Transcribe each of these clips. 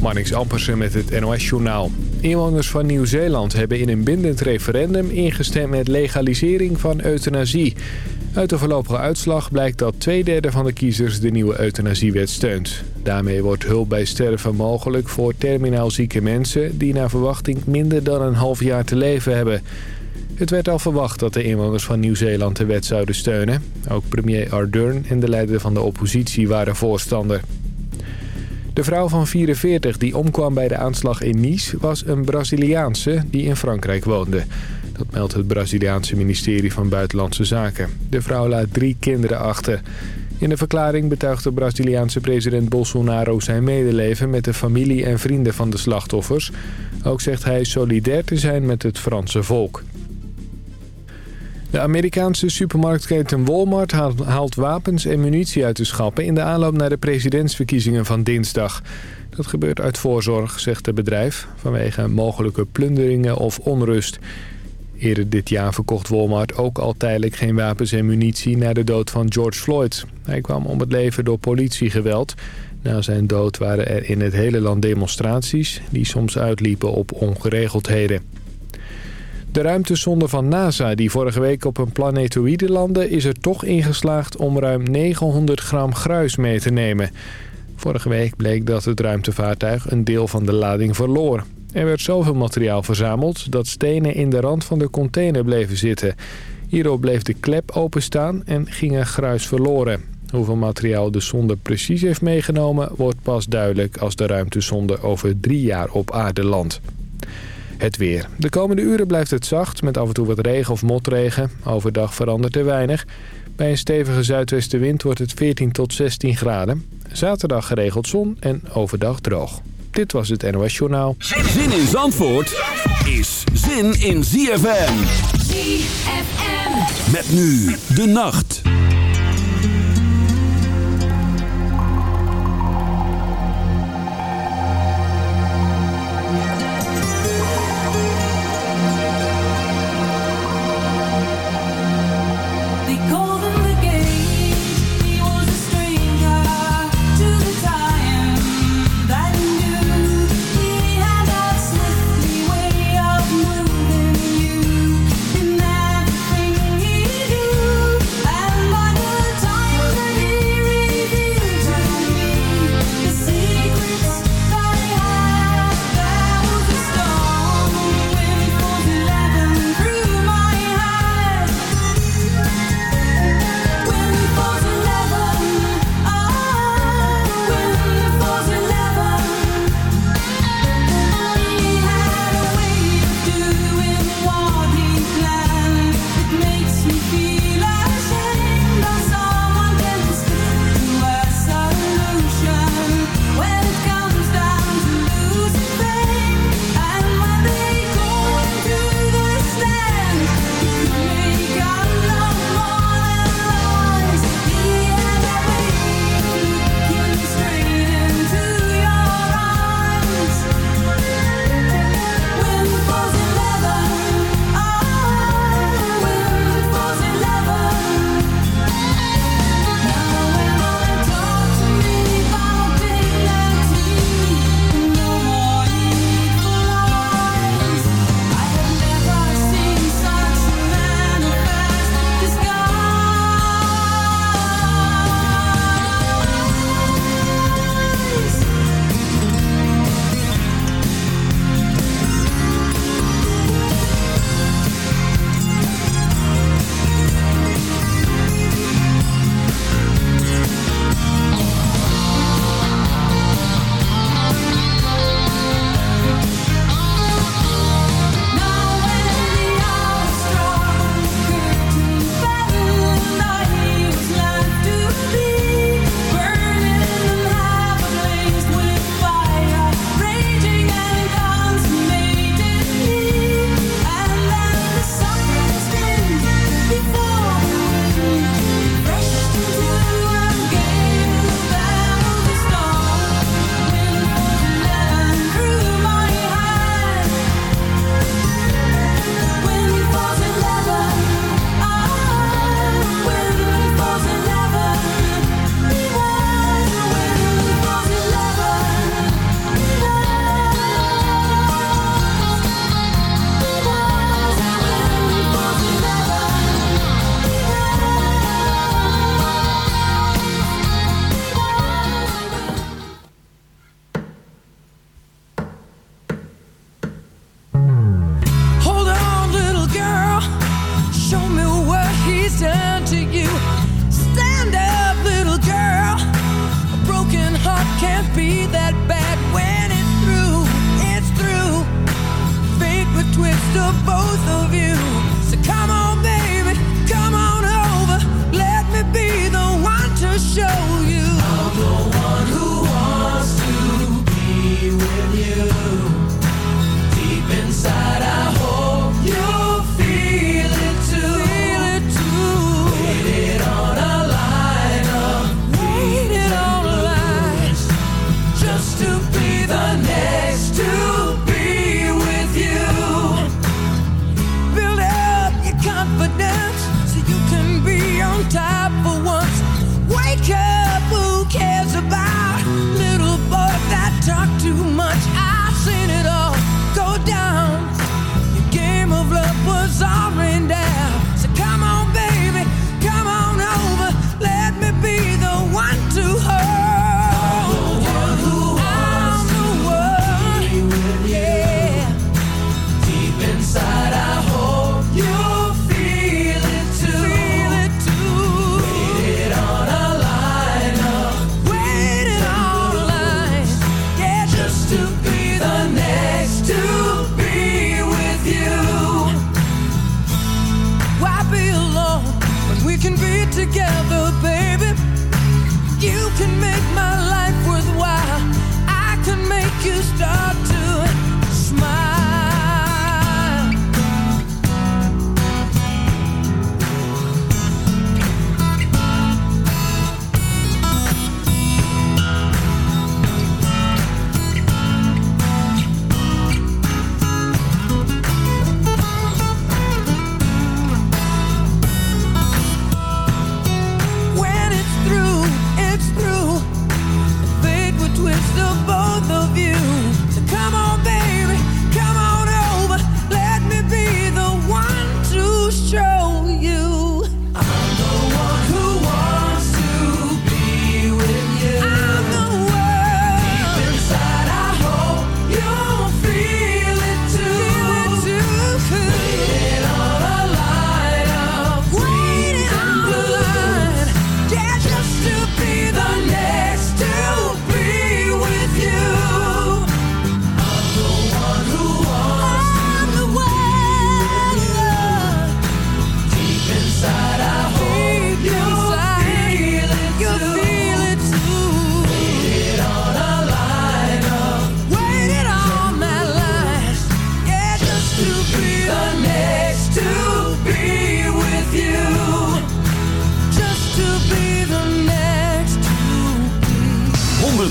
Marnix Ampersen met het NOS-journaal. Inwoners van Nieuw-Zeeland hebben in een bindend referendum ingestemd met legalisering van euthanasie. Uit de voorlopige uitslag blijkt dat twee derde van de kiezers de nieuwe euthanasiewet steunt. Daarmee wordt hulp bij sterven mogelijk voor terminaal zieke mensen... die naar verwachting minder dan een half jaar te leven hebben. Het werd al verwacht dat de inwoners van Nieuw-Zeeland de wet zouden steunen. Ook premier Ardern en de leider van de oppositie waren voorstander. De vrouw van 44 die omkwam bij de aanslag in Nice was een Braziliaanse die in Frankrijk woonde. Dat meldt het Braziliaanse ministerie van Buitenlandse Zaken. De vrouw laat drie kinderen achter. In de verklaring betuigt de Braziliaanse president Bolsonaro zijn medeleven met de familie en vrienden van de slachtoffers. Ook zegt hij solidair te zijn met het Franse volk. De Amerikaanse supermarktketen Walmart haalt wapens en munitie uit de schappen... in de aanloop naar de presidentsverkiezingen van dinsdag. Dat gebeurt uit voorzorg, zegt het bedrijf, vanwege mogelijke plunderingen of onrust. Eerder dit jaar verkocht Walmart ook al tijdelijk geen wapens en munitie... na de dood van George Floyd. Hij kwam om het leven door politiegeweld. Na zijn dood waren er in het hele land demonstraties... die soms uitliepen op ongeregeldheden. De ruimtesonde van NASA die vorige week op een planetoïde landde... is er toch ingeslaagd om ruim 900 gram gruis mee te nemen. Vorige week bleek dat het ruimtevaartuig een deel van de lading verloor. Er werd zoveel materiaal verzameld dat stenen in de rand van de container bleven zitten. Hierop bleef de klep openstaan en ging er gruis verloren. Hoeveel materiaal de sonde precies heeft meegenomen... wordt pas duidelijk als de ruimtesonde over drie jaar op aarde landt. Het weer. De komende uren blijft het zacht met af en toe wat regen of motregen. Overdag verandert er weinig. Bij een stevige zuidwestenwind wordt het 14 tot 16 graden. Zaterdag geregeld zon en overdag droog. Dit was het NOS Journaal. Zin in Zandvoort is zin in ZFM. ZFM. Met nu de nacht.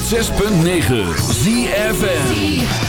106.9 ZFN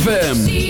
ZFM.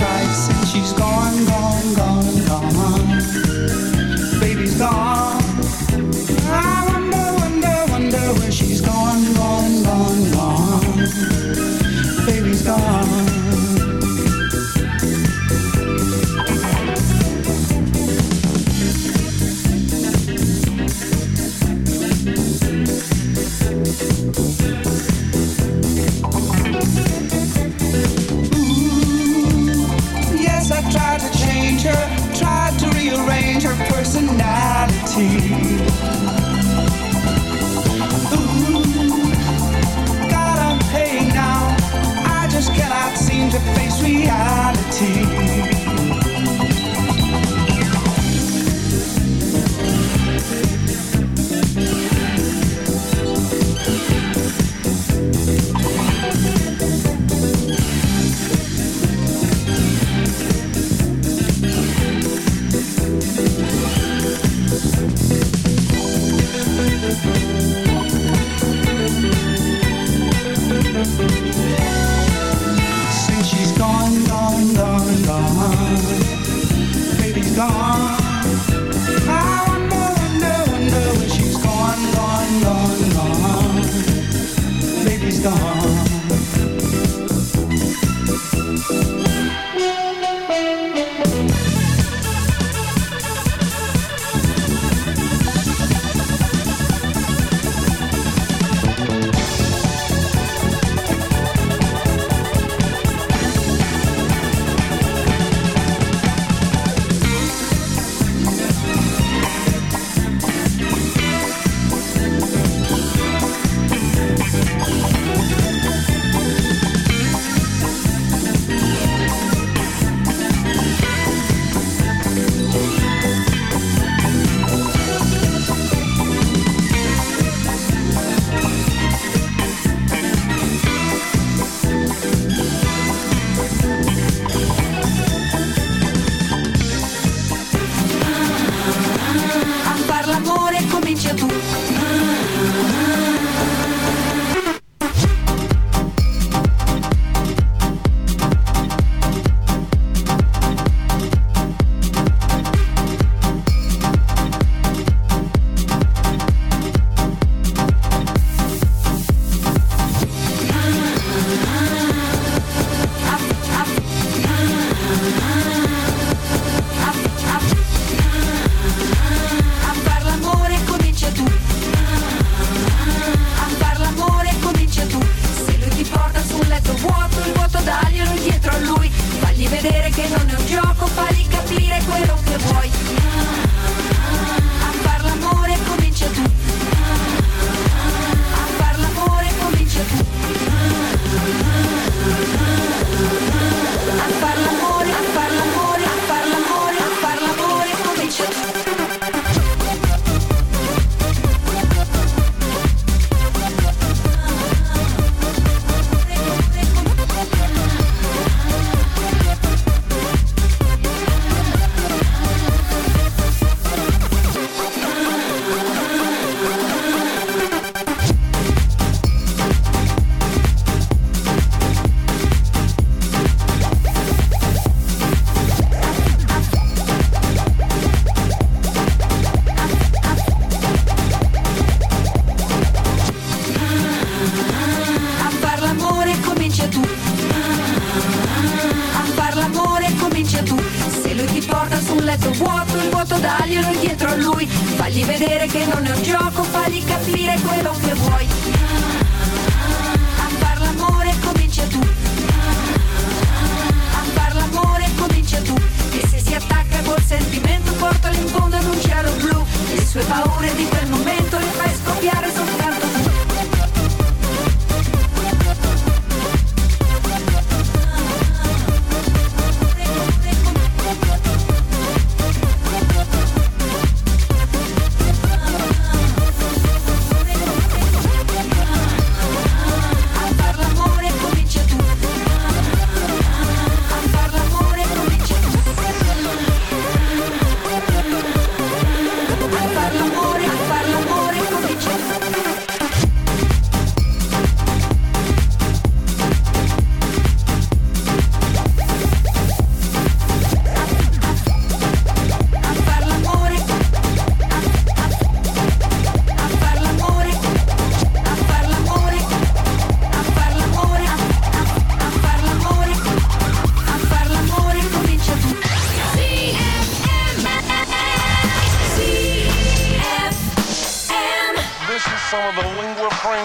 right since she's gone, gone, gone, gone. Baby's gone.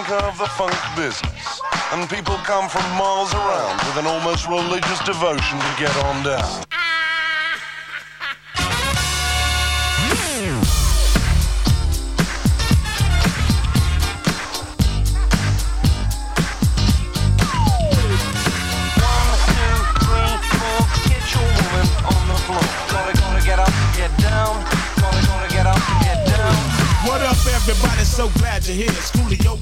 Lingua of the funk business. And people come from miles around with an almost religious devotion to get on down. What up, everybody? So glad you're here. With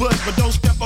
But don't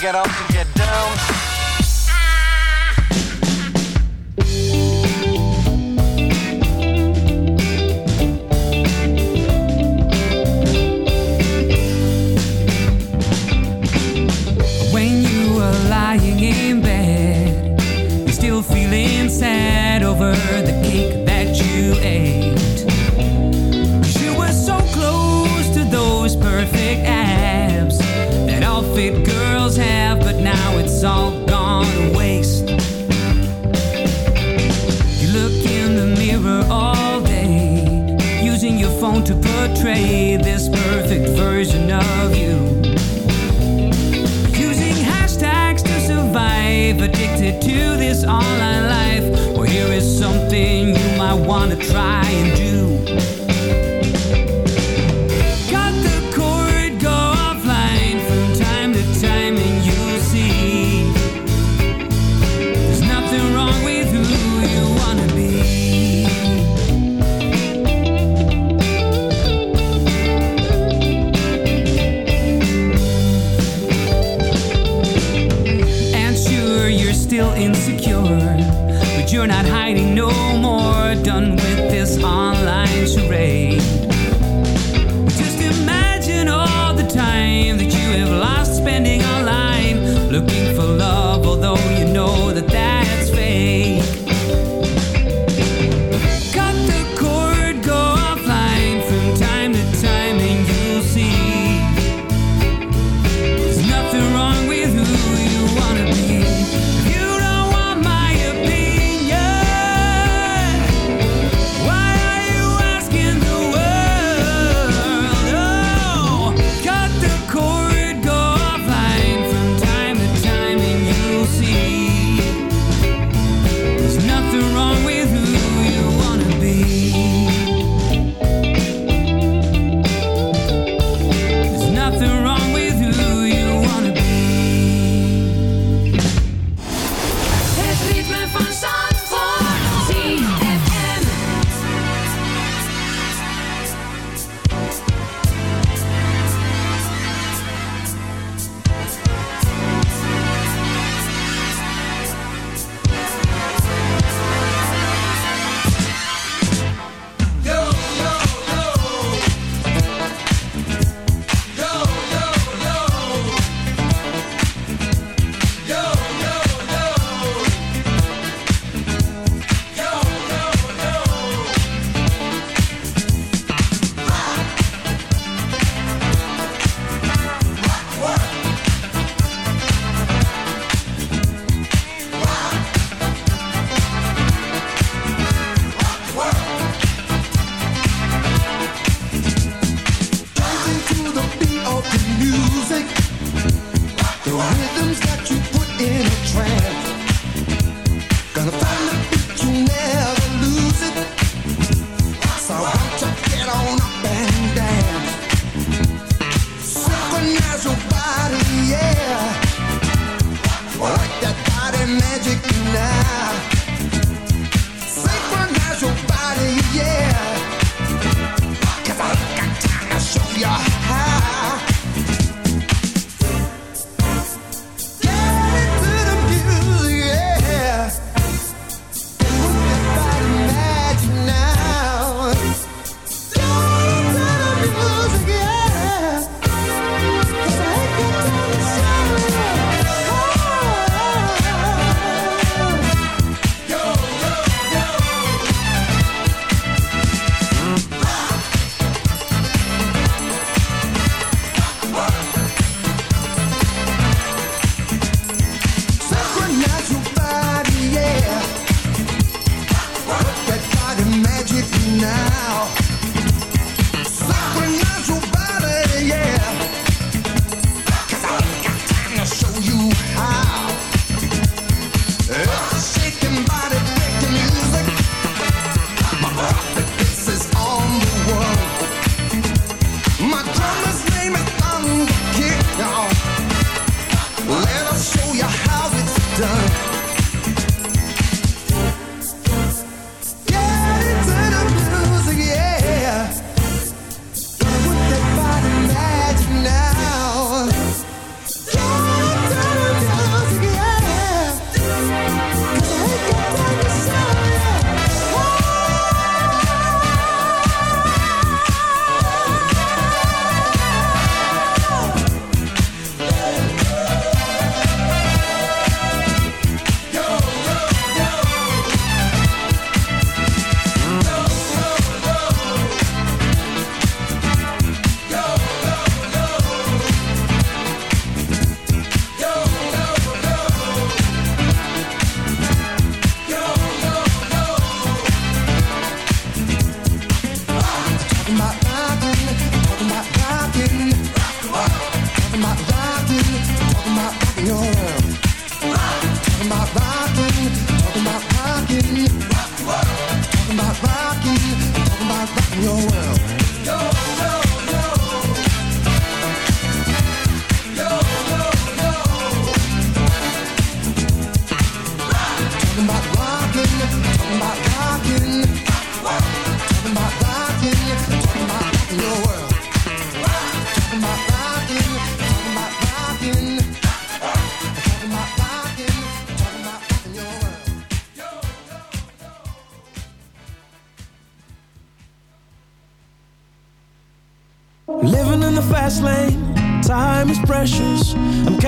get up to get to this online life. Well, here is something you might want to try and do.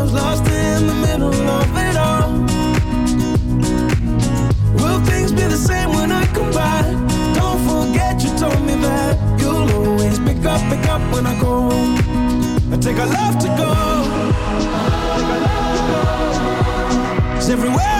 Yours. Lost in the middle of it all. Will things be the same when I come back? Don't forget you told me that you'll always pick up, pick up when I go. I take a love to go. 'Cause everywhere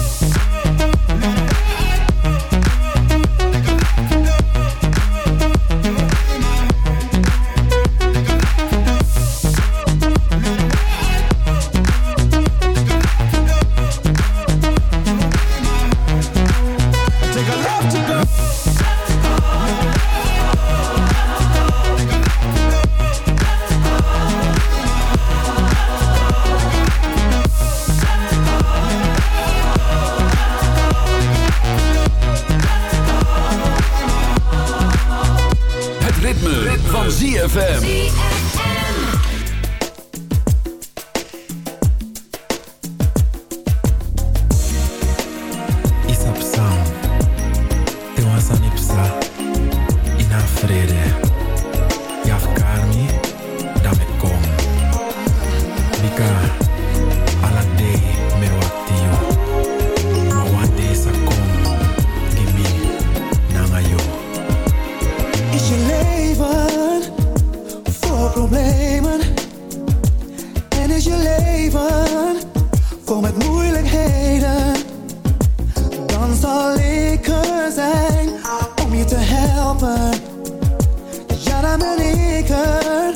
Ja, dan ben ik er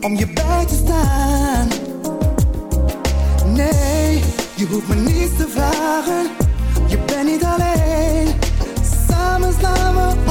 om je bij te staan. Nee, je hoeft me niets te vragen. Je bent niet alleen. Samen slaan we